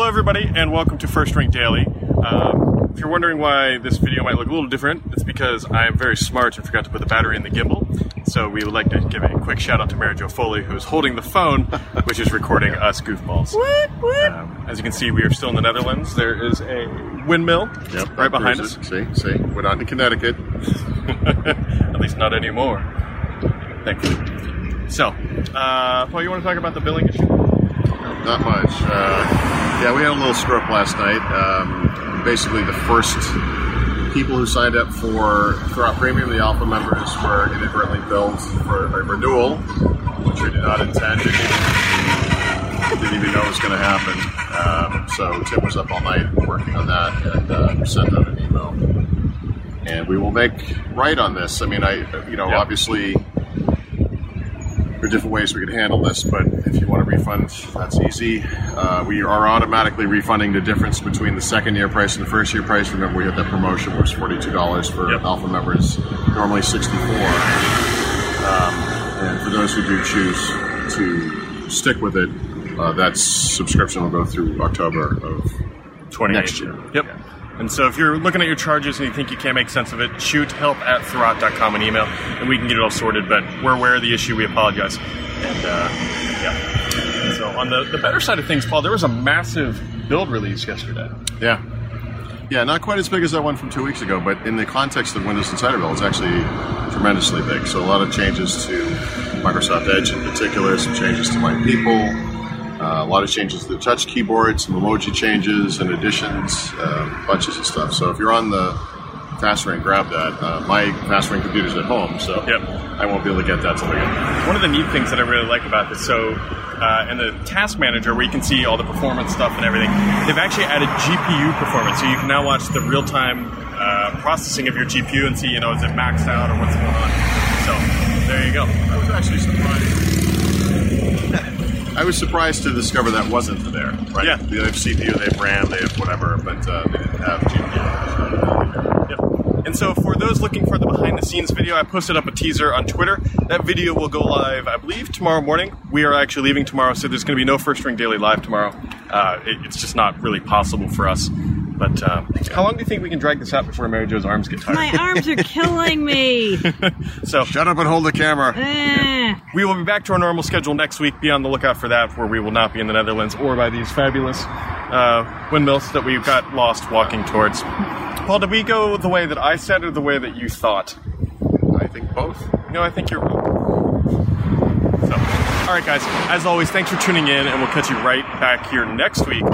everybody, and welcome to First Ring Daily. Um, if you're wondering why this video might look a little different, it's because I am very smart and forgot to put the battery in the gimbal. So we would like to give a quick shout out to Mary Jo Foley, who is holding the phone, which is recording us goofballs. What? What? Um, as you can see, we are still in the Netherlands. There is a windmill Yep, right behind us. it. See, see, we're not in Connecticut. At least not anymore. Thankfully. So, uh, Paul, you want to talk about the billing issue? Not much. Uh, yeah, we had a little screw up last night. Um, basically, the first people who signed up for Thurrott Premium, the Alpha members, were inadvertently billed for a renewal, which we did not intend. Didn't even, didn't even know was going to happen. Um, so Tim was up all night working on that and uh, sent out an email. And we will make right on this. I mean, I, you know, Yeah. obviously there are different ways we could handle this, but if you want to refund, that's easy. Uh, we are automatically refunding the difference between the second year price and the first year price. Remember, we had that promotion, was $42 for Yep. Alpha members, normally 64 um, And for those who do choose to stick with it, uh, that subscription will go through October of 28. Next year. Yep. And so if you're looking at your charges and you think you can't make sense of it, shoot help at Thurrott.com an email and we can get it all sorted. But we're aware of the issue. We apologize. And uh, yeah. So on the, the better side of things, Paul, there was a massive build release yesterday. Yeah. Yeah, not quite as big as that one from two weeks ago, but in the context of Windows Insider Build, it's actually tremendously big. So a lot of changes to Microsoft Edge in particular, some changes to My People, uh, a lot of changes to the touch keyboard, some emoji changes and additions, uh, bunches of stuff. So if you're on the fast ring, grab that. Uh, my fast ring computer's at home, so Yep. I won't be able to get that till again. One of the neat things that I really like about this, so uh, in the task manager where you can see all the performance stuff and everything, they've actually added GPU performance, so you can now watch the real time uh, processing of your GPU and see, you know, is it maxed out or what's going on. So there you go. I was actually surprised. I was surprised to discover that wasn't there. Right? Yeah. They have CPU, they have RAM, they have whatever, but uh, they didn't have GPU. Yep. And so, for those looking for the behind the scenes video, I posted up a teaser on Twitter. That video will go live, I believe, tomorrow morning. We are actually leaving tomorrow, so there's going to be no First Ring Daily live tomorrow. Uh, it, it's just not really possible for us. But um, how long do you think we can drag this out before Mary Jo's arms get tired? My arms are killing me. so, Shut up and hold the camera. Eh. we will be back to our normal schedule next week. Be on the lookout for that, where we will not be in the Netherlands or by these fabulous uh, windmills that we got lost walking towards. Paul, did we go the way that I said or the way that you thought? I think both. No, I think you're wrong. So, all right, guys. As always, thanks for tuning in, and we'll catch you right back here next week.